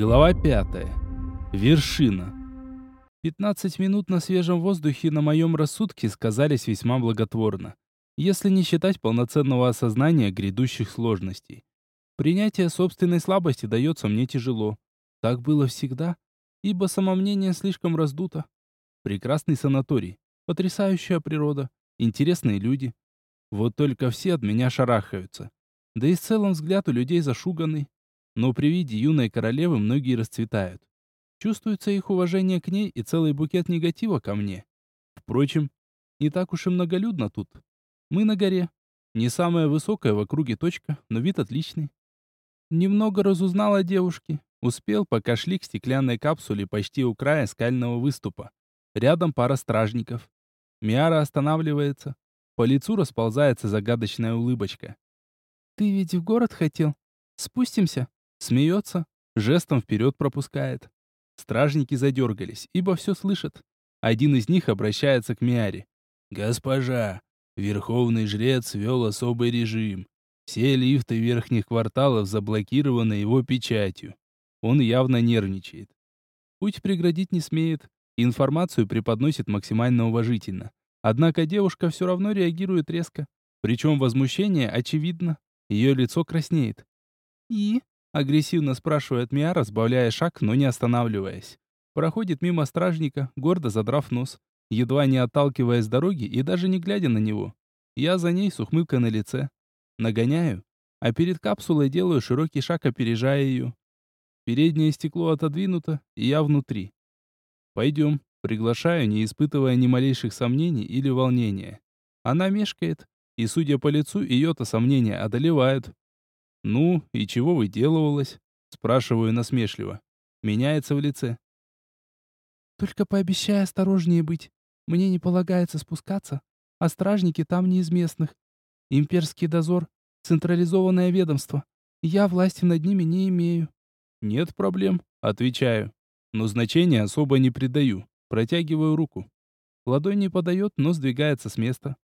Глава пятая. Вершина. 15 минут на свежем воздухе на моем рассудке сказались весьма благотворно, если не считать полноценного осознания грядущих сложностей. Принятие собственной слабости дается мне тяжело. Так было всегда, ибо самомнение слишком раздуто. Прекрасный санаторий, потрясающая природа, интересные люди. Вот только все от меня шарахаются. Да и в целом взгляд у людей зашуганный. Но при виде юной королевы многие расцветают. Чувствуется их уважение к ней и целый букет негатива ко мне. Впрочем, не так уж и многолюдно тут. Мы на горе. Не самая высокая в округе точка, но вид отличный. Немного разузнал о девушке. Успел, пока шли к стеклянной капсуле почти у края скального выступа. Рядом пара стражников. Миара останавливается. По лицу расползается загадочная улыбочка. «Ты ведь в город хотел? Спустимся?» Смеется, жестом вперед пропускает. Стражники задергались, ибо все слышат. Один из них обращается к Миаре. «Госпожа, верховный жрец вел особый режим. Все лифты верхних кварталов заблокированы его печатью. Он явно нервничает. Путь преградить не смеет, информацию преподносит максимально уважительно. Однако девушка все равно реагирует резко. Причем возмущение очевидно. Ее лицо краснеет. «И?» — агрессивно спрашивает Миара, сбавляя шаг, но не останавливаясь. Проходит мимо стражника, гордо задрав нос, едва не отталкиваясь с дороги и даже не глядя на него. Я за ней с ухмылкой на лице. Нагоняю, а перед капсулой делаю широкий шаг, опережая ее. Переднее стекло отодвинуто, и я внутри. «Пойдем», приглашаю, не испытывая ни малейших сомнений или волнения. Она мешкает, и, судя по лицу, ее-то сомнения одолевают. «Ну, и чего выделывалась?» Спрашиваю насмешливо. Меняется в лице. «Только пообещай осторожнее быть. Мне не полагается спускаться, а стражники там не из местных. Имперский дозор — централизованное ведомство. Я власти над ними не имею». «Нет проблем», — отвечаю. Но значения особо не придаю. Протягиваю руку. Ладонь не подает, но сдвигается с места.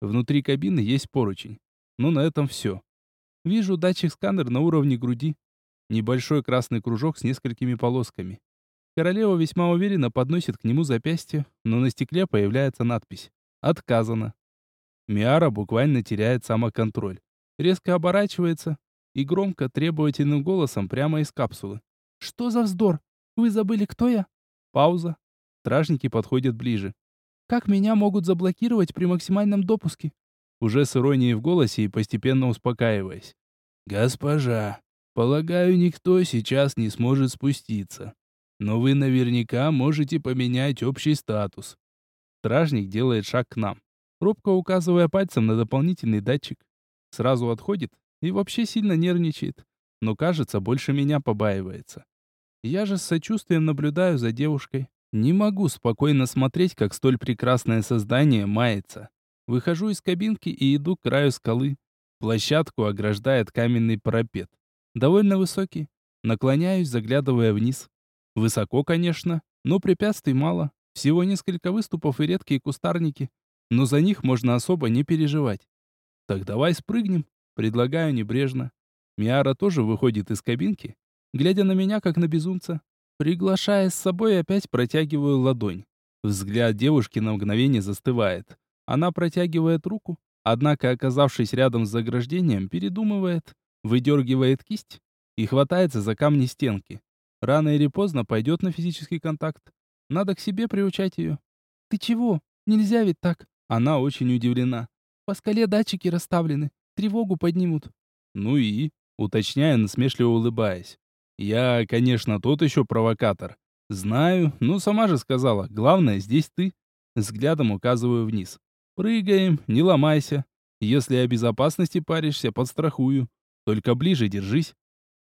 Внутри кабины есть поручень. Но на этом все. Вижу датчик-сканер на уровне груди. Небольшой красный кружок с несколькими полосками. Королева весьма уверенно подносит к нему запястье, но на стекле появляется надпись «Отказано». Миара буквально теряет самоконтроль. Резко оборачивается и громко, требовательным голосом прямо из капсулы. «Что за вздор? Вы забыли, кто я?» Пауза. Стражники подходят ближе. «Как меня могут заблокировать при максимальном допуске?» Уже с иронией в голосе и постепенно успокаиваясь. «Госпожа, полагаю, никто сейчас не сможет спуститься. Но вы наверняка можете поменять общий статус». Стражник делает шаг к нам, робко указывая пальцем на дополнительный датчик. Сразу отходит и вообще сильно нервничает, но, кажется, больше меня побаивается. Я же с сочувствием наблюдаю за девушкой. Не могу спокойно смотреть, как столь прекрасное создание мается. Выхожу из кабинки и иду к краю скалы. Площадку ограждает каменный парапет. Довольно высокий. Наклоняюсь, заглядывая вниз. Высоко, конечно, но препятствий мало. Всего несколько выступов и редкие кустарники. Но за них можно особо не переживать. Так давай спрыгнем, предлагаю небрежно. Миара тоже выходит из кабинки, глядя на меня, как на безумца. Приглашая с собой, опять протягиваю ладонь. Взгляд девушки на мгновение застывает. Она протягивает руку, однако, оказавшись рядом с заграждением, передумывает, выдергивает кисть и хватается за камни стенки. Рано или поздно пойдет на физический контакт. Надо к себе приучать ее. «Ты чего? Нельзя ведь так!» Она очень удивлена. «По скале датчики расставлены. Тревогу поднимут». «Ну и?» Уточняю, насмешливо улыбаясь. «Я, конечно, тот еще провокатор. Знаю, но сама же сказала, главное, здесь ты». Взглядом указываю вниз. Прыгаем, не ломайся. Если о безопасности паришься, подстрахую. Только ближе держись.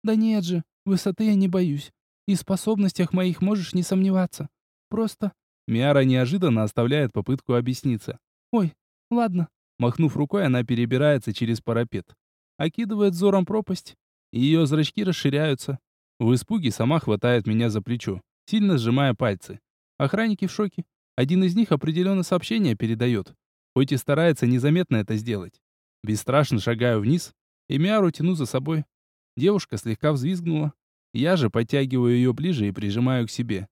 Да нет же, высоты я не боюсь. И в способностях моих можешь не сомневаться. Просто... Миара неожиданно оставляет попытку объясниться. Ой, ладно. Махнув рукой, она перебирается через парапет. Окидывает взором пропасть. Ее зрачки расширяются. В испуге сама хватает меня за плечо, сильно сжимая пальцы. Охранники в шоке. Один из них определенно сообщение передает хоть и старается незаметно это сделать. Бесстрашно шагаю вниз и Миару тяну за собой. Девушка слегка взвизгнула. Я же подтягиваю ее ближе и прижимаю к себе.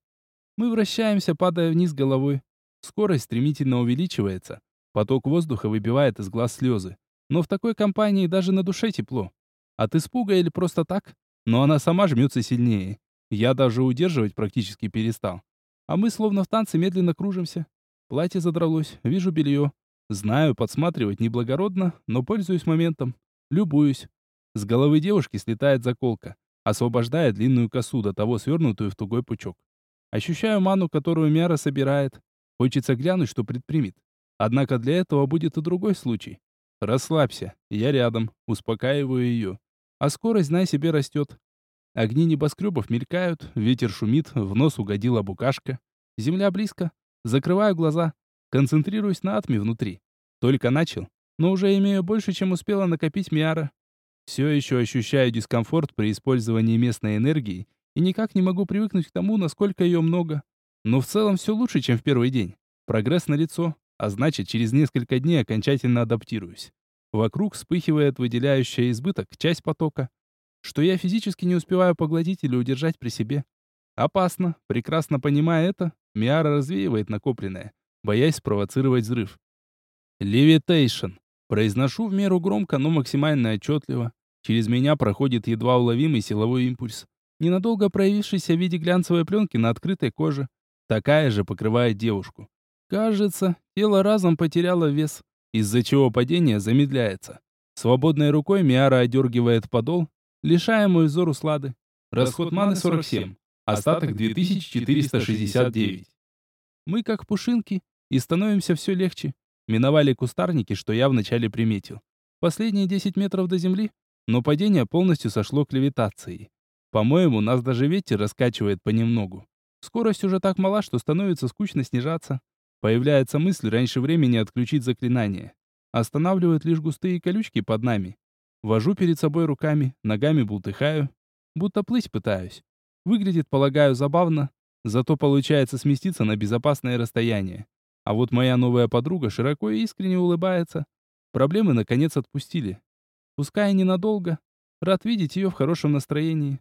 Мы вращаемся, падая вниз головой. Скорость стремительно увеличивается. Поток воздуха выбивает из глаз слезы. Но в такой компании даже на душе тепло. От испуга или просто так? Но она сама жмется сильнее. Я даже удерживать практически перестал. А мы словно в танце медленно кружимся. Платье задралось, вижу белье. Знаю, подсматривать неблагородно, но пользуюсь моментом. Любуюсь. С головы девушки слетает заколка, освобождая длинную косу, до того свернутую в тугой пучок. Ощущаю ману, которую Мяра собирает. Хочется глянуть, что предпримет. Однако для этого будет и другой случай. Расслабься, я рядом, успокаиваю ее. А скорость, знай себе, растет. Огни небоскребов мелькают, ветер шумит, в нос угодила букашка. Земля близко. Закрываю глаза, концентрируюсь на атме внутри. Только начал, но уже имею больше, чем успела накопить Миара. Все еще ощущаю дискомфорт при использовании местной энергии и никак не могу привыкнуть к тому, насколько ее много. Но в целом все лучше, чем в первый день. Прогресс налицо, а значит, через несколько дней окончательно адаптируюсь. Вокруг вспыхивает выделяющая избыток часть потока, что я физически не успеваю поглотить или удержать при себе. Опасно. Прекрасно понимая это, Миара развеивает накопленное, боясь спровоцировать взрыв. Левитейшн. Произношу в меру громко, но максимально отчетливо. Через меня проходит едва уловимый силовой импульс, ненадолго проявившийся в виде глянцевой пленки на открытой коже. Такая же покрывает девушку. Кажется, тело разом потеряло вес, из-за чего падение замедляется. Свободной рукой Миара одергивает подол, лишая мой взор услады. Расход маны 47, остаток 2469. Мы как пушинки, и становимся все легче. Миновали кустарники, что я вначале приметил. Последние 10 метров до земли, но падение полностью сошло к левитации. По-моему, нас даже ветер раскачивает понемногу. Скорость уже так мала, что становится скучно снижаться. Появляется мысль раньше времени отключить заклинание. Останавливают лишь густые колючки под нами. Вожу перед собой руками, ногами бултыхаю, будто плыть пытаюсь. Выглядит, полагаю, забавно, зато получается сместиться на безопасное расстояние. А вот моя новая подруга широко и искренне улыбается. Проблемы наконец отпустили. Пускай ненадолго. Рад видеть ее в хорошем настроении.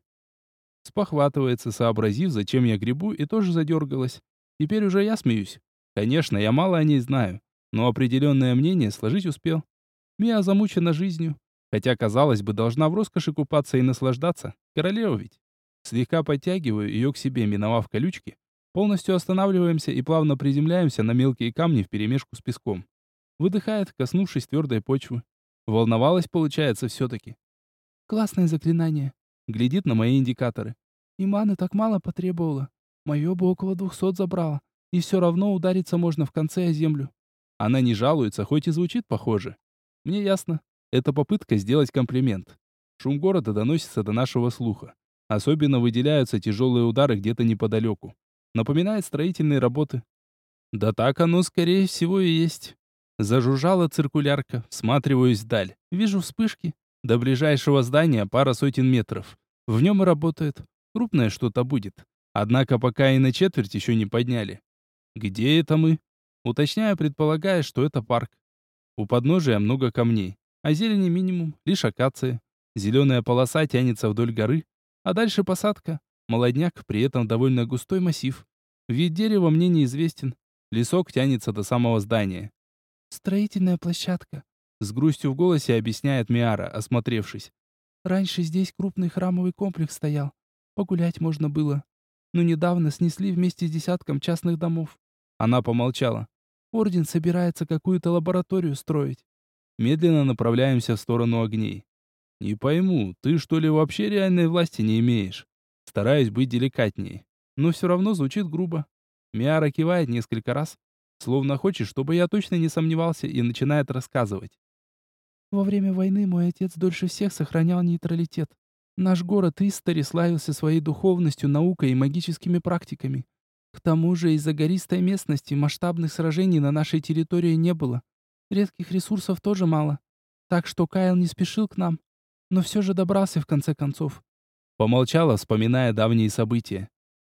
Спохватывается, сообразив, зачем я грибу, и тоже задергалась. Теперь уже я смеюсь. Конечно, я мало о ней знаю, но определенное мнение сложить успел. Мия замучена жизнью, хотя, казалось бы, должна в роскоши купаться и наслаждаться. Королева ведь. Слегка подтягиваю ее к себе, миновав колючки. Полностью останавливаемся и плавно приземляемся на мелкие камни вперемешку с песком. Выдыхает, коснувшись твердой почвы. Волновалась, получается, все-таки. Классное заклинание. Глядит на мои индикаторы. И маны так мало потребовала. Мое бы около двухсот забрала и все равно удариться можно в конце о землю. Она не жалуется, хоть и звучит похоже. Мне ясно. Это попытка сделать комплимент. Шум города доносится до нашего слуха. Особенно выделяются тяжелые удары где-то неподалеку. Напоминает строительные работы. Да так оно, скорее всего, и есть. Зажужжала циркулярка, всматриваюсь вдаль. Вижу вспышки. До ближайшего здания пара сотен метров. В нем и работает. Крупное что-то будет. Однако пока и на четверть еще не подняли. Где это мы? Уточняю, предполагая, что это парк. У подножия много камней, а зелени минимум, лишь акация. Зеленая полоса тянется вдоль горы, а дальше посадка. Молодняк, при этом довольно густой массив. Вид дерева мне неизвестен. Лесок тянется до самого здания. «Строительная площадка», — с грустью в голосе объясняет Миара, осмотревшись. «Раньше здесь крупный храмовый комплекс стоял. Погулять можно было. Но недавно снесли вместе с десятком частных домов. Она помолчала. Орден собирается какую-то лабораторию строить. Медленно направляемся в сторону огней. Не пойму, ты что ли вообще реальной власти не имеешь? Стараюсь быть деликатнее, но все равно звучит грубо. Миара кивает несколько раз, словно хочет, чтобы я точно не сомневался, и начинает рассказывать. Во время войны мой отец дольше всех сохранял нейтралитет. Наш город Истари славился своей духовностью, наукой и магическими практиками. К тому же из-за гористой местности масштабных сражений на нашей территории не было. Редких ресурсов тоже мало. Так что Кайл не спешил к нам, но все же добрался в конце концов. Помолчала, вспоминая давние события.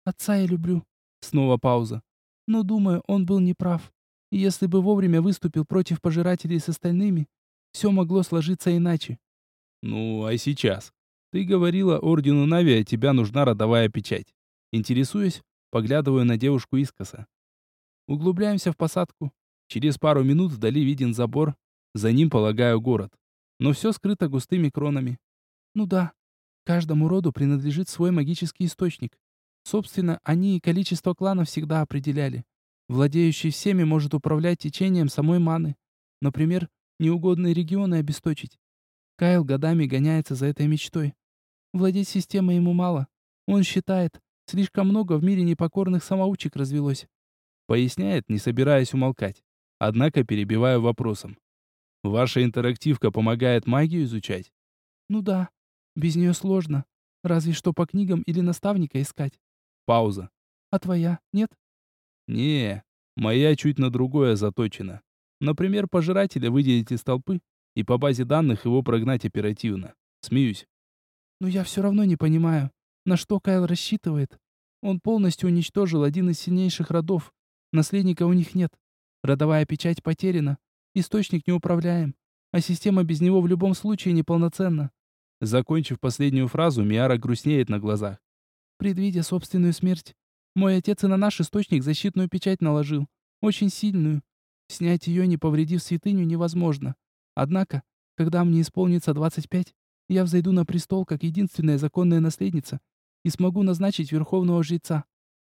«Отца я люблю». Снова пауза. «Но, думаю, он был неправ. И если бы вовремя выступил против пожирателей с остальными, все могло сложиться иначе». «Ну, а сейчас?» Ты говорила ордену Нави, а тебя нужна родовая печать. Интересуюсь, поглядываю на девушку искоса. Углубляемся в посадку. Через пару минут вдали виден забор, за ним, полагаю, город. Но все скрыто густыми кронами. Ну да, каждому роду принадлежит свой магический источник. Собственно, они и количество кланов всегда определяли. Владеющий всеми может управлять течением самой маны. Например, неугодные регионы обесточить. Кайл годами гоняется за этой мечтой. Владеть системой ему мало. Он считает, слишком много в мире непокорных самоучек развелось. Поясняет, не собираясь умолкать. Однако перебиваю вопросом. Ваша интерактивка помогает магию изучать? Ну да. Без нее сложно. Разве что по книгам или наставника искать. Пауза. А твоя, нет? Не, моя чуть на другое заточена. Например, пожирателя выделить из толпы и по базе данных его прогнать оперативно. Смеюсь. Но я все равно не понимаю, на что Кайл рассчитывает. Он полностью уничтожил один из сильнейших родов. Наследника у них нет. Родовая печать потеряна. Источник неуправляем. А система без него в любом случае неполноценна. Закончив последнюю фразу, Миара грустнеет на глазах. Предвидя собственную смерть, мой отец и на наш источник защитную печать наложил. Очень сильную. Снять ее, не повредив святыню, невозможно. Однако, когда мне исполнится 25, я взойду на престол как единственная законная наследница и смогу назначить верховного жреца.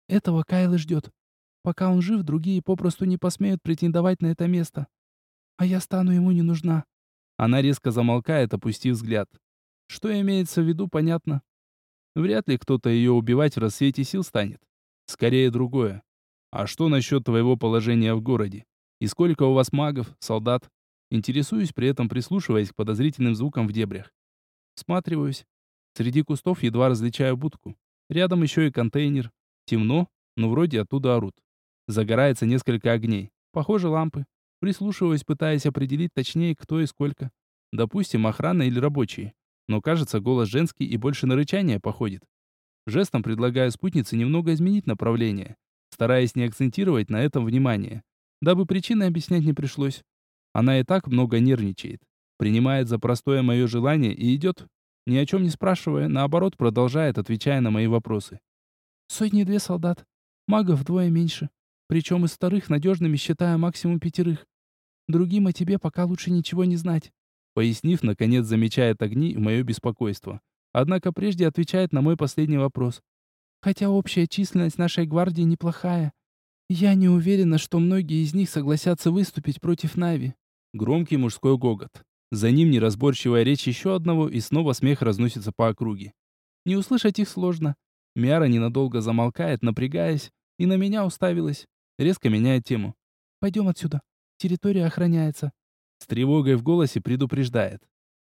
Этого Кайл и ждет. Пока он жив, другие попросту не посмеют претендовать на это место. А я стану ему не нужна. Она резко замолкает, опустив взгляд. Что имеется в виду, понятно. Вряд ли кто-то ее убивать в рассвете сил станет. Скорее другое. А что насчет твоего положения в городе? И сколько у вас магов, солдат? Интересуюсь, при этом прислушиваясь к подозрительным звукам в дебрях. Сматриваюсь. Среди кустов едва различаю будку. Рядом еще и контейнер. Темно, но вроде оттуда орут. Загорается несколько огней. Похоже, лампы. Прислушиваюсь, пытаясь определить точнее, кто и сколько. Допустим, охрана или рабочие. Но кажется, голос женский и больше на рычание походит. Жестом предлагаю спутнице немного изменить направление, стараясь не акцентировать на этом внимание, дабы причины объяснять не пришлось. Она и так много нервничает, принимает за простое мое желание и идет, ни о чем не спрашивая, наоборот, продолжает, отвечая на мои вопросы. Сотни-две солдат, магов вдвое меньше, причем из вторых надежными считаю максимум пятерых. Другим о тебе пока лучше ничего не знать. Пояснив, наконец замечает огни и мое беспокойство. Однако прежде отвечает на мой последний вопрос. Хотя общая численность нашей гвардии неплохая, я не уверена, что многие из них согласятся выступить против Нави. Громкий мужской гогот. За ним неразборчивая речь еще одного, и снова смех разносится по округе. Не услышать их сложно. Миара ненадолго замолкает, напрягаясь, и на меня уставилась. Резко меняет тему. «Пойдем отсюда. Территория охраняется». С тревогой в голосе предупреждает.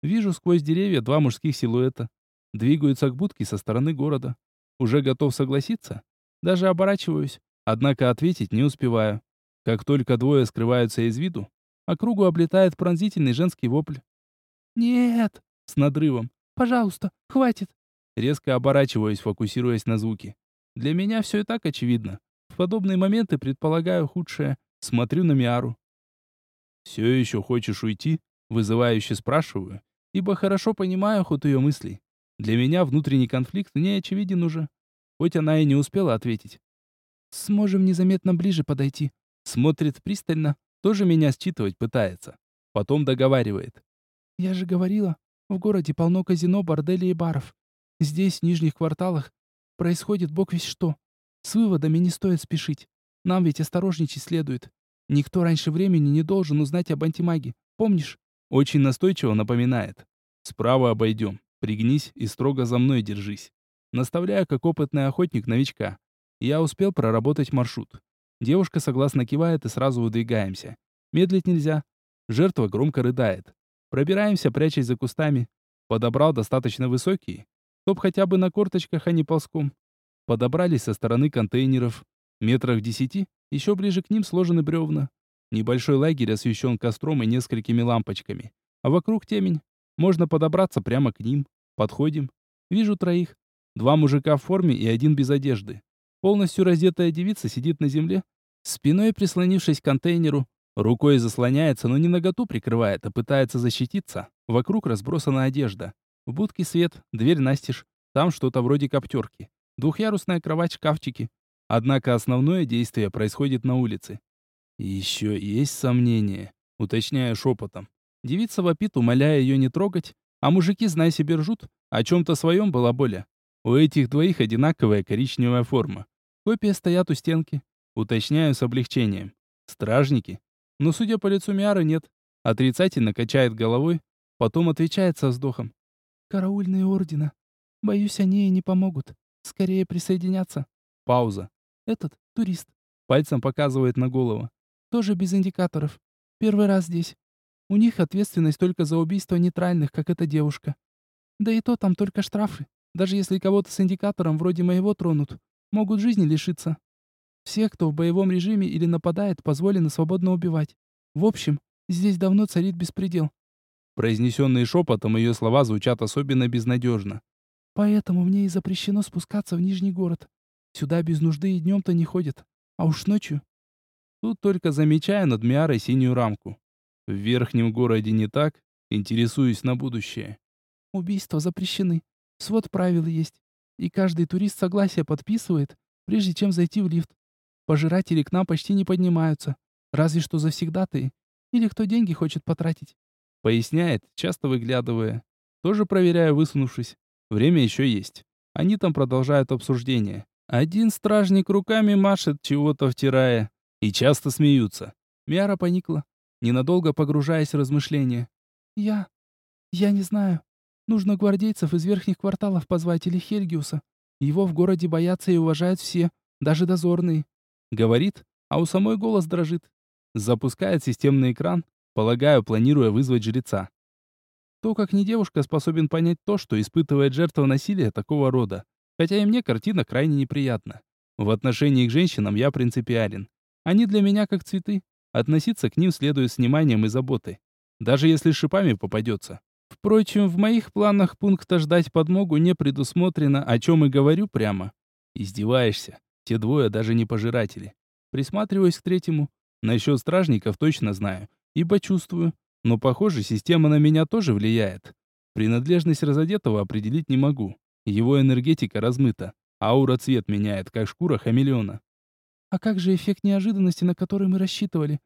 Вижу сквозь деревья два мужских силуэта. Двигаются к будке со стороны города. Уже готов согласиться? Даже оборачиваюсь, однако ответить не успеваю. Как только двое скрываются из виду, округу облетает пронзительный женский вопль. «Нет!» — с надрывом. «Пожалуйста, хватит!» Резко оборачиваюсь, фокусируясь на звуке. Для меня все и так очевидно. В подобные моменты предполагаю худшее. Смотрю на Миару. «Все еще хочешь уйти?» Вызывающе спрашиваю, ибо хорошо понимаю ход ее мыслей. Для меня внутренний конфликт не очевиден уже. Хоть она и не успела ответить. «Сможем незаметно ближе подойти». Смотрит пристально, тоже меня считывать пытается. Потом договаривает. «Я же говорила, в городе полно казино, борделей и баров. Здесь, в нижних кварталах, происходит бог весь что. С выводами не стоит спешить. Нам ведь осторожничать следует. Никто раньше времени не должен узнать об антимаге. Помнишь? Очень настойчиво напоминает. Справа обойдем. Пригнись и строго за мной держись. Наставляю, как опытный охотник новичка. Я успел проработать маршрут. Девушка согласно кивает и сразу выдвигаемся. Медлить нельзя. Жертва громко рыдает. Пробираемся, прячась за кустами. Подобрал достаточно высокие. Чтоб хотя бы на корточках, а не ползком. Подобрались со стороны контейнеров. Метрах в десяти, еще ближе к ним сложены бревна. Небольшой лагерь освещен костром и несколькими лампочками. А вокруг темень. Можно подобраться прямо к ним. Подходим. Вижу троих. Два мужика в форме и один без одежды. Полностью раздетая девица сидит на земле, спиной прислонившись к контейнеру. Рукой заслоняется, но не наготу прикрывает, а пытается защититься. Вокруг разбросана одежда. В будке свет, дверь настежь. Там что-то вроде коптерки. Двухъярусная кровать, шкафчики. Однако основное действие происходит на улице. Еще есть сомнения, уточняя шепотом. Девица вопит, умоляя ее не трогать, а мужики, знай себе, ржут. О чем-то своем была боля. У этих двоих одинаковая коричневая форма. Копии стоят у стенки. Уточняю с облегчением. Стражники. Но, судя по лицу Миары, нет. Отрицательно качает головой, потом отвечает со вздохом. «Караульные ордена. Боюсь, они и не помогут. Скорее присоединяться». Пауза. «Этот турист». Пальцем показывает на голову. «Тоже без индикаторов. Первый раз здесь. У них ответственность только за убийство нейтральных, как эта девушка. Да и то там только штрафы. Даже если кого-то с индикатором вроде моего тронут, могут жизни лишиться. Всех, кто в боевом режиме или нападает, позволено свободно убивать. В общем, здесь давно царит беспредел. Произнесенные шепотом ее слова звучат особенно безнадежно. Поэтому мне и запрещено спускаться в Нижний город. Сюда без нужды и днем-то не ходят. А уж ночью. Тут только замечаю над Миарой синюю рамку. В верхнем городе не так, интересуюсь на будущее. Убийства запрещены. Свод правил есть. И каждый турист согласие подписывает, прежде чем зайти в лифт. Пожиратели к нам почти не поднимаются. Разве что завсегдатые. Или кто деньги хочет потратить. Поясняет, часто выглядывая. Тоже проверяю, высунувшись. Время еще есть. Они там продолжают обсуждение. Один стражник руками машет, чего-то втирая. И часто смеются. Мяра поникла ненадолго погружаясь в размышления. «Я... я не знаю. Нужно гвардейцев из верхних кварталов позвать или Хельгиуса. Его в городе боятся и уважают все, даже дозорные». Говорит, а у самой голос дрожит. Запускает системный экран, полагаю, планируя вызвать жреца. То, как не девушка способен понять то, что испытывает жертва насилия такого рода. Хотя и мне картина крайне неприятна. В отношении к женщинам я принципиален. Они для меня как цветы. Относиться к ним следует с вниманием и заботой, даже если шипами попадется. Впрочем, в моих планах пункта ждать подмогу не предусмотрено, о чем и говорю прямо. Издеваешься. Те двое даже не пожиратели. Присматриваюсь к третьему. Насчет стражников точно знаю, ибо чувствую. Но, похоже, система на меня тоже влияет. Принадлежность разодетого определить не могу. Его энергетика размыта. Аура цвет меняет, как шкура хамелеона. А как же эффект неожиданности, на который мы рассчитывали?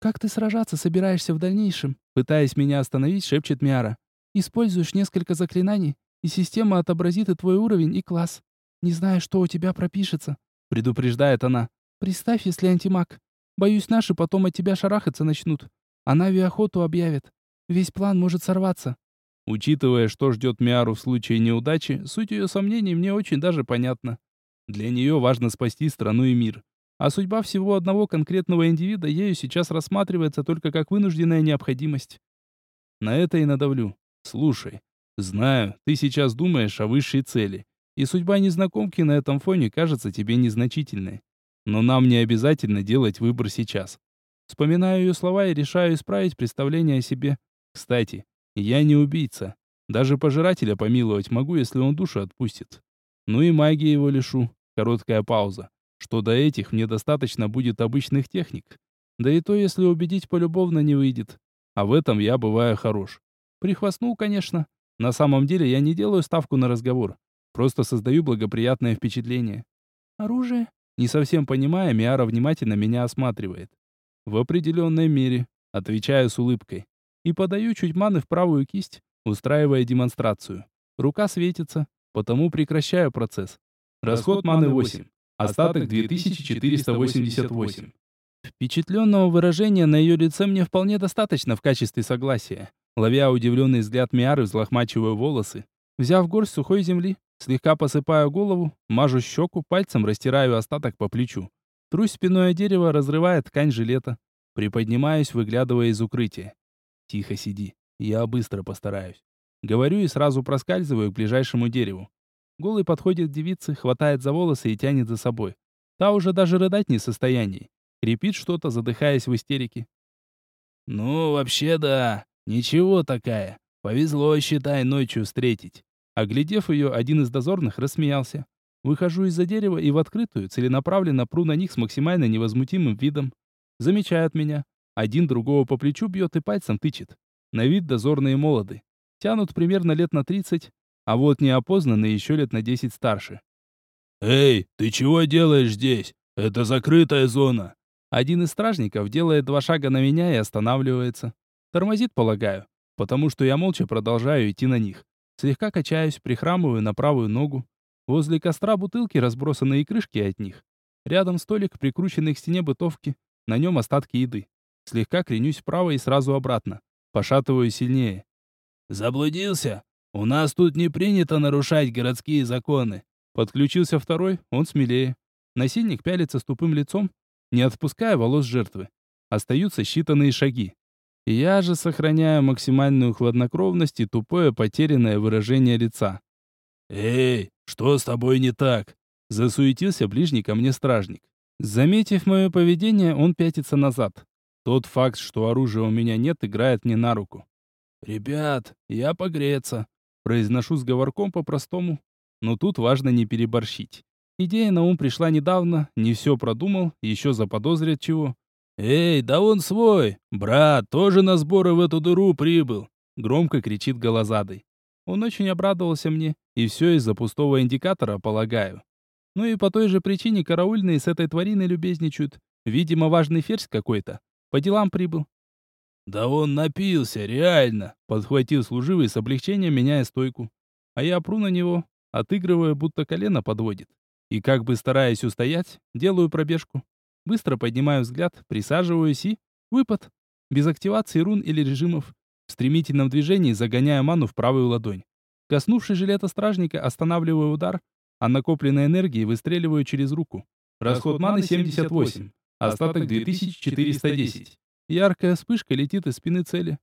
Как ты сражаться собираешься в дальнейшем? Пытаясь меня остановить, шепчет Миара. Используешь несколько заклинаний, и система отобразит и твой уровень, и класс. Не знаю, что у тебя пропишется. Предупреждает она. Представь, если антимаг. Боюсь, наши потом от тебя шарахаться начнут. А Нави охоту объявят. Весь план может сорваться. Учитывая, что ждет Миару в случае неудачи, суть ее сомнений мне очень даже понятна. Для нее важно спасти страну и мир. А судьба всего одного конкретного индивида ею сейчас рассматривается только как вынужденная необходимость. На это и надавлю. Слушай, знаю, ты сейчас думаешь о высшей цели, и судьба незнакомки на этом фоне кажется тебе незначительной. Но нам не обязательно делать выбор сейчас. Вспоминаю ее слова и решаю исправить представление о себе. Кстати, я не убийца. Даже пожирателя помиловать могу, если он душу отпустит. Ну и магии его лишу. Короткая пауза что до этих мне достаточно будет обычных техник. Да и то, если убедить полюбовно не выйдет. А в этом я бываю хорош. Прихвастнул, конечно. На самом деле я не делаю ставку на разговор. Просто создаю благоприятное впечатление. Оружие? Не совсем понимая, Миара внимательно меня осматривает. В определенной мере. Отвечаю с улыбкой. И подаю чуть маны в правую кисть, устраивая демонстрацию. Рука светится, потому прекращаю процесс. Расход маны 8. Остаток 2488. Впечатленного выражения на ее лице мне вполне достаточно в качестве согласия. Ловя удивленный взгляд Миары, взлохмачиваю волосы. Взяв горсть сухой земли, слегка посыпаю голову, мажу щеку, пальцем растираю остаток по плечу. Трусь спиной о дерево, разрывая ткань жилета. Приподнимаюсь, выглядывая из укрытия. Тихо сиди, я быстро постараюсь. Говорю и сразу проскальзываю к ближайшему дереву. Голый подходит к девице, хватает за волосы и тянет за собой. Та уже даже рыдать не в состоянии. Крепит что-то, задыхаясь в истерике. «Ну, вообще да. Ничего такая. Повезло, считай, ночью встретить». Оглядев ее, один из дозорных рассмеялся. Выхожу из-за дерева и в открытую, целенаправленно пру на них с максимально невозмутимым видом. Замечают меня. Один другого по плечу бьет и пальцем тычет. На вид дозорные молоды. Тянут примерно лет на 30, а вот неопознанные еще лет на 10 старше. «Эй, ты чего делаешь здесь? Это закрытая зона!» Один из стражников делает два шага на меня и останавливается. Тормозит, полагаю, потому что я молча продолжаю идти на них. Слегка качаюсь, прихрамываю на правую ногу. Возле костра бутылки, разбросанные крышки от них. Рядом столик, прикрученный к стене бытовки. На нем остатки еды. Слегка кренюсь вправо и сразу обратно. Пошатываю сильнее. «Заблудился? У нас тут не принято нарушать городские законы». Подключился второй, он смелее. Насильник пялится с тупым лицом, не отпуская волос жертвы. Остаются считанные шаги. Я же сохраняю максимальную хладнокровность и тупое потерянное выражение лица. «Эй, что с тобой не так?» Засуетился ближний ко мне стражник. Заметив мое поведение, он пятится назад. Тот факт, что оружия у меня нет, играет мне на руку. «Ребят, я погреться», — произношу с говорком по-простому. Но тут важно не переборщить. Идея на ум пришла недавно, не все продумал, еще заподозрят чего. «Эй, да он свой! Брат, тоже на сборы в эту дыру прибыл!» Громко кричит Голозадый. Он очень обрадовался мне, и все из-за пустого индикатора, полагаю. Ну и по той же причине караульные с этой твариной любезничают. Видимо, важный ферзь какой-то. По делам прибыл. «Да он напился, реально!» Подхватил служивый с облегчением, меняя стойку. А я пру на него, отыгрывая, будто колено подводит. И как бы стараясь устоять, делаю пробежку. Быстро поднимаю взгляд, присаживаюсь и... Выпад. Без активации рун или режимов. В стремительном движении загоняя ману в правую ладонь. Коснувшись жилета стражника, останавливаю удар, а накопленной энергии выстреливаю через руку. Расход маны 78, остаток 2410. Яркая вспышка летит из спины цели.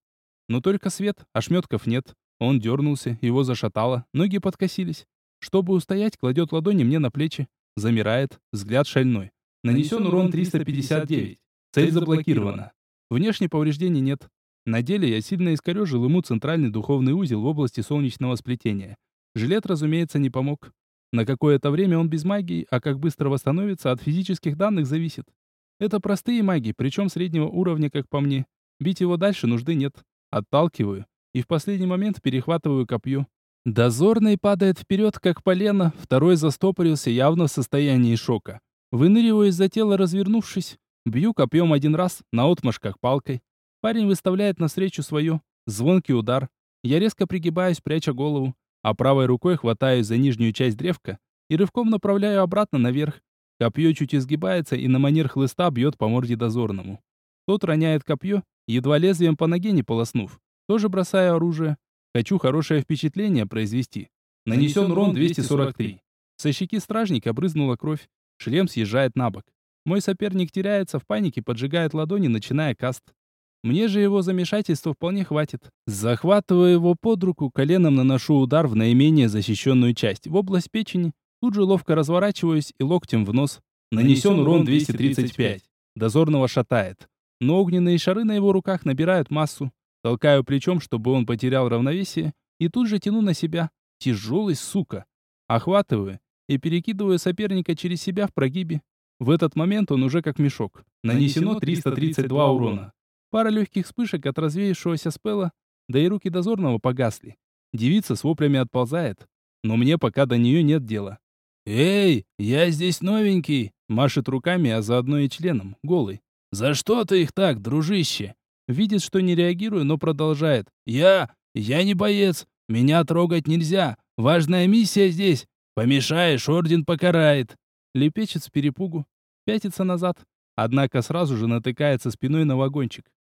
Но только свет, ошметков нет. Он дернулся, его зашатало, ноги подкосились. Чтобы устоять, кладет ладони мне на плечи. Замирает, взгляд шальной. Нанесен урон 359. Цель заблокирована. Внешне повреждений нет. На деле я сильно искорежил ему центральный духовный узел в области солнечного сплетения. Жилет, разумеется, не помог. На какое-то время он без магии, а как быстро восстановится, от физических данных зависит. Это простые маги, причем среднего уровня, как по мне. Бить его дальше нужды нет. Отталкиваю. И в последний момент перехватываю копье. Дозорный падает вперед, как полено, второй застопорился явно в состоянии шока. Выныриваю из-за тела, развернувшись. Бью копьем один раз, наотмашь как палкой. Парень выставляет навстречу свое. Звонкий удар. Я резко пригибаюсь, пряча голову, а правой рукой хватаюсь за нижнюю часть древка и рывком направляю обратно наверх. Копье чуть изгибается и на манер хлыста бьет по морде дозорному. Тот роняет копье, едва лезвием по ноге не полоснув. Тоже бросаю оружие. Хочу хорошее впечатление произвести. Нанесен урон 243. Со щеки стражника брызнула кровь. Шлем съезжает на бок. Мой соперник теряется в панике, поджигает ладони, начиная каст. Мне же его замешательства вполне хватит. Захватывая его под руку, коленом наношу удар в наименее защищенную часть, в область печени. Тут же ловко разворачиваюсь и локтем в нос. Нанесен урон 235. Дозорного шатает. Но огненные шары на его руках набирают массу. Толкаю плечом, чтобы он потерял равновесие, и тут же тяну на себя. Тяжелый, сука. Охватываю и перекидываю соперника через себя в прогибе. В этот момент он уже как мешок. Нанесено 332 урона. Пара легких вспышек от развеявшегося спела, да и руки дозорного погасли. Девица с воплями отползает, но мне пока до нее нет дела. «Эй, я здесь новенький!» Машет руками, а заодно и членом, голый. «За что ты их так, дружище?» Видит, что не реагирую, но продолжает. «Я... я не боец. Меня трогать нельзя. Важная миссия здесь. Помешаешь, орден покарает. Лепечет с перепугу. Пятится назад. Однако сразу же натыкается спиной на вагончик.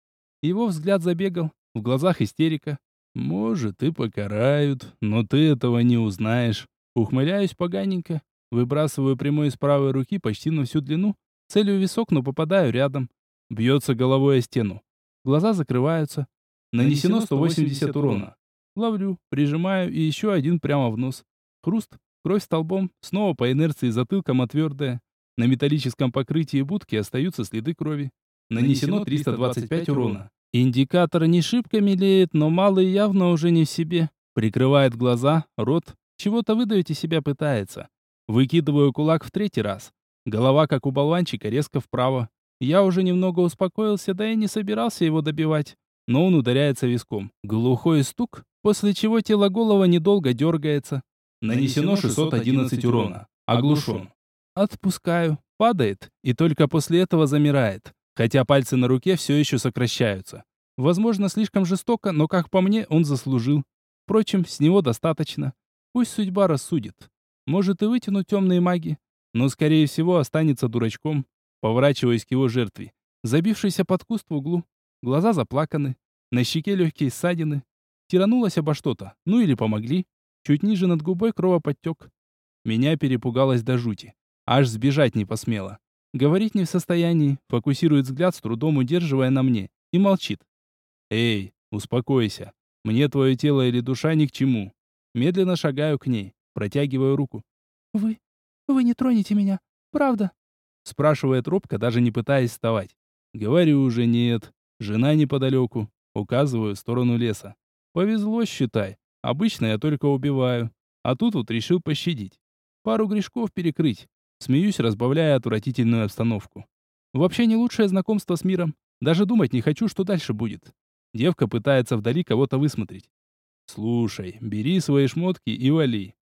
Его взгляд забегал. В глазах истерика. Может, и покарают, но ты этого не узнаешь. Ухмыляюсь поганенько. Выбрасываю прямой из правой руки почти на всю длину. Целью висок, но попадаю рядом. Бьется головой о стену. Глаза закрываются. Нанесено 180 урона. Ловлю, прижимаю и еще один прямо в нос. Хруст, Кровь столбом, снова по инерции затылком отвердая. На металлическом покрытии будки остаются следы крови. Нанесено 325 урона. Индикатор не шибко мелеет, но малый явно уже не в себе. Прикрывает глаза, рот, чего-то выдавить из себя пытается. Выкидываю кулак в третий раз. Голова, как у болванчика, резко вправо. Я уже немного успокоился, да и не собирался его добивать. но он ударяется виском. Глухой стук, после чего тело голова недолго дергается. Нанесено 611 урона. Оглушен. Отпускаю. Падает, и только после этого замирает. Хотя пальцы на руке все еще сокращаются. Возможно, слишком жестоко, но, как по мне, он заслужил. Впрочем, с него достаточно. Пусть судьба рассудит. Может и вытянуть темные маги, но, скорее всего, останется дурачком. Поворачиваясь к его жертве. Забившийся под куст в углу. Глаза заплаканы. На щеке легкие ссадины. Тиранулась обо что-то. Ну или помогли. Чуть ниже над губой кровоподтек. Меня перепугалось до жути. Аж сбежать не посмела. Говорить не в состоянии, фокусирует взгляд, с трудом удерживая на мне, и молчит. «Эй, успокойся. Мне твое тело или душа ни к чему». Медленно шагаю к ней, протягиваю руку. «Вы... вы не тронете меня, правда?» Спрашивает робко, даже не пытаясь вставать. Говорю уже нет. Жена неподалеку. Указываю в сторону леса. Повезло, считай. Обычно я только убиваю. А тут вот решил пощадить. Пару грешков перекрыть. Смеюсь, разбавляя отвратительную обстановку. Вообще не лучшее знакомство с миром. Даже думать не хочу, что дальше будет. Девка пытается вдали кого-то высмотреть. «Слушай, бери свои шмотки и вали.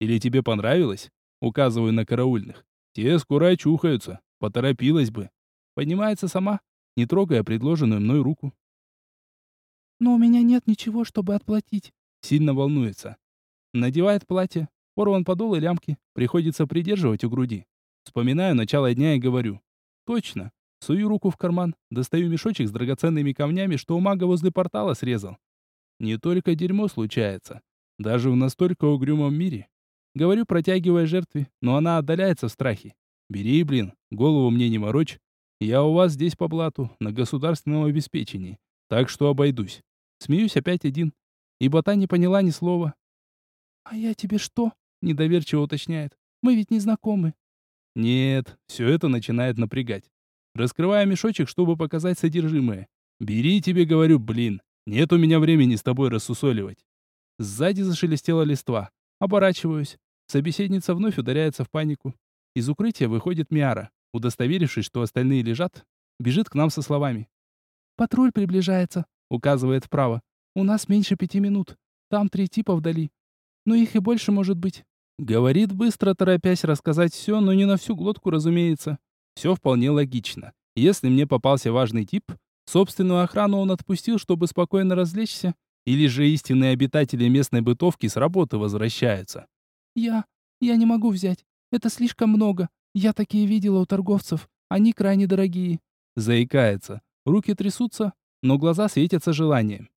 Или тебе понравилось?» Указываю на караульных. «Те скоро очухаются. Поторопилась бы». Поднимается сама, не трогая предложенную мной руку. «Но у меня нет ничего, чтобы отплатить». Сильно волнуется. Надевает платье, порван подол и лямки, приходится придерживать у груди. Вспоминаю начало дня и говорю. «Точно, Сую руку в карман, достаю мешочек с драгоценными камнями, что у мага возле портала срезал. Не только дерьмо случается. Даже в настолько угрюмом мире. Говорю, протягивая жертве, но она отдаляется в страхе. Бери, блин, голову мне не морочь. Я у вас здесь по блату, на государственном обеспечении. Так что обойдусь. Смеюсь опять один. Ибо та не поняла ни слова. «А я тебе что?» — недоверчиво уточняет. «Мы ведь не знакомы». Нет, все это начинает напрягать. Раскрываю мешочек, чтобы показать содержимое. «Бери, тебе говорю, блин. Нет у меня времени с тобой рассусоливать». Сзади зашелестела листва. Оборачиваюсь. Собеседница вновь ударяется в панику. Из укрытия выходит Миара. Удостоверившись, что остальные лежат, бежит к нам со словами. «Патруль приближается», — указывает вправо. «У нас меньше пяти минут. Там три типа вдали. Но их и больше может быть». Говорит быстро, торопясь рассказать все, но не на всю глотку, разумеется. Все вполне логично. Если мне попался важный тип, собственную охрану он отпустил, чтобы спокойно развлечься, или же истинные обитатели местной бытовки с работы возвращаются. «Я... я не могу взять. Это слишком много. Я такие видела у торговцев. Они крайне дорогие». Заикается. Руки трясутся, но глаза светятся желанием.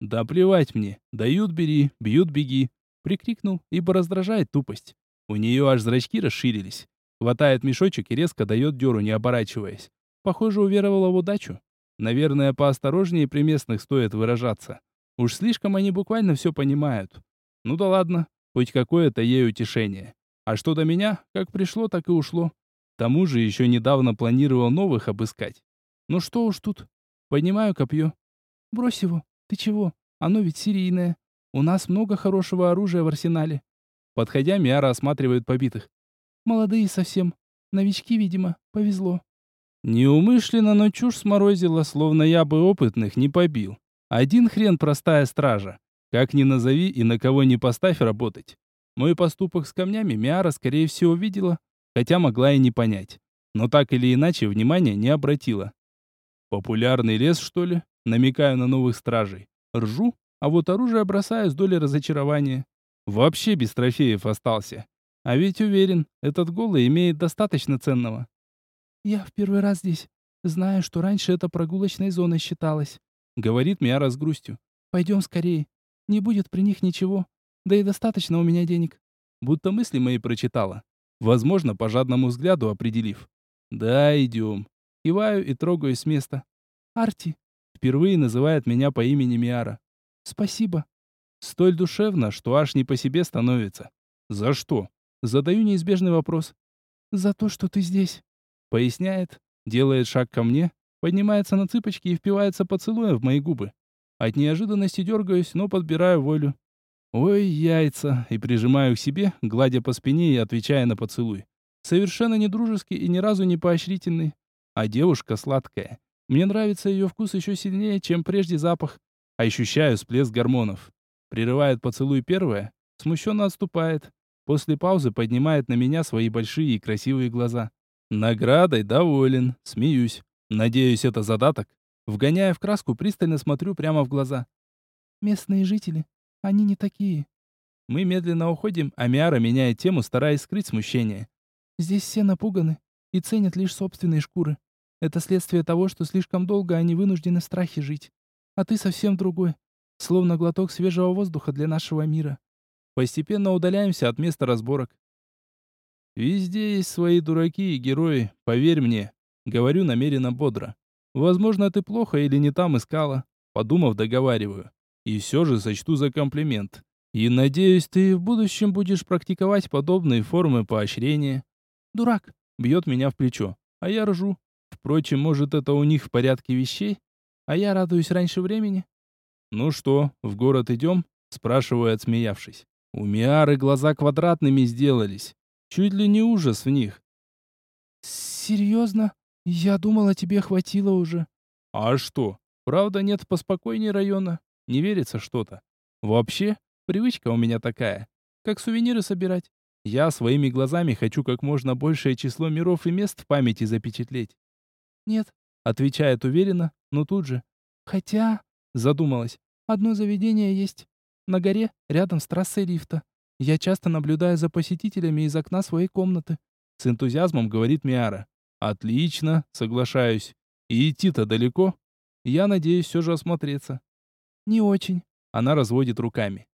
«Да плевать мне. Дают — бери, бьют — беги». Прикрикнул, ибо раздражает тупость. У нее аж зрачки расширились. Хватает мешочек и резко дает дёру, не оборачиваясь. Похоже, уверовала в удачу. Наверное, поосторожнее при местных стоит выражаться. Уж слишком они буквально все понимают. Ну да ладно, хоть какое-то ей утешение. А что до меня, как пришло, так и ушло. К тому же еще недавно планировал новых обыскать. Ну что уж тут. Поднимаю копье. Брось его. Ты чего? Оно ведь серийное. У нас много хорошего оружия в арсенале. Подходя, Миара осматривает побитых. Молодые совсем. Новички, видимо. Повезло. Неумышленно, но чушь сморозила, словно я бы опытных не побил. Один хрен простая стража. Как ни назови и на кого не поставь работать. Мой поступок с камнями Миара, скорее всего, видела, хотя могла и не понять. Но так или иначе внимания не обратила. Популярный лес, что ли? Намекаю на новых стражей. Ржу, а вот оружие бросаю с долей разочарования. Вообще без трофеев остался. А ведь уверен, этот голый имеет достаточно ценного. «Я в первый раз здесь. Знаю, что раньше это прогулочной зоной считалось», — говорит Миара с грустью. «Пойдем скорее. Не будет при них ничего. Да и достаточно у меня денег». Будто мысли мои прочитала. Возможно, по жадному взгляду определив. «Да, идем». Киваю и трогаюсь с места. «Арти», — впервые называет меня по имени Миара. «Спасибо». Столь душевно, что аж не по себе становится. «За что?» Задаю неизбежный вопрос. «За то, что ты здесь», — поясняет, делает шаг ко мне, поднимается на цыпочки и впивается поцелуем в мои губы. От неожиданности дергаюсь, но подбираю волю. Ой, яйца, и прижимаю к себе, гладя по спине и отвечая на поцелуй. Совершенно не дружеский и ни разу не поощрительный. А девушка сладкая. Мне нравится ее вкус еще сильнее, чем прежде запах. Ощущаю всплеск гормонов. Прерывает поцелуй первое, смущенно отступает. После паузы поднимает на меня свои большие и красивые глаза. Наградой доволен, смеюсь. Надеюсь, это задаток. Вгоняя в краску, пристально смотрю прямо в глаза. Местные жители, они не такие. Мы медленно уходим, а Миара меняет тему, стараясь скрыть смущение. Здесь все напуганы и ценят лишь собственные шкуры. Это следствие того, что слишком долго они вынуждены в страхе жить. А ты совсем другой. Словно глоток свежего воздуха для нашего мира. Постепенно удаляемся от места разборок. Везде есть свои дураки и герои, поверь мне. Говорю намеренно бодро. Возможно, ты плохо или не там искала. Подумав, договариваю. И все же сочту за комплимент. И надеюсь, ты в будущем будешь практиковать подобные формы поощрения. Дурак. Бьет меня в плечо. А я ржу. Впрочем, может, это у них в порядке вещей? А я радуюсь раньше времени. Ну что, в город идем? Спрашиваю, отсмеявшись. У Миары глаза квадратными сделались. Чуть ли не ужас в них. Серьезно? Я думала, тебе хватило уже. А что? Правда, нет поспокойнее района. Не верится что-то. Вообще, привычка у меня такая. Как сувениры собирать. Я своими глазами хочу как можно большее число миров и мест в памяти запечатлеть. Нет, отвечает уверенно, но тут же. Хотя, задумалась. Одно заведение есть. На горе, рядом с трассой лифта. Я часто наблюдаю за посетителями из окна своей комнаты. С энтузиазмом говорит Миара. Отлично, соглашаюсь. И идти-то далеко? Я надеюсь все же осмотреться. Не очень. Она разводит руками.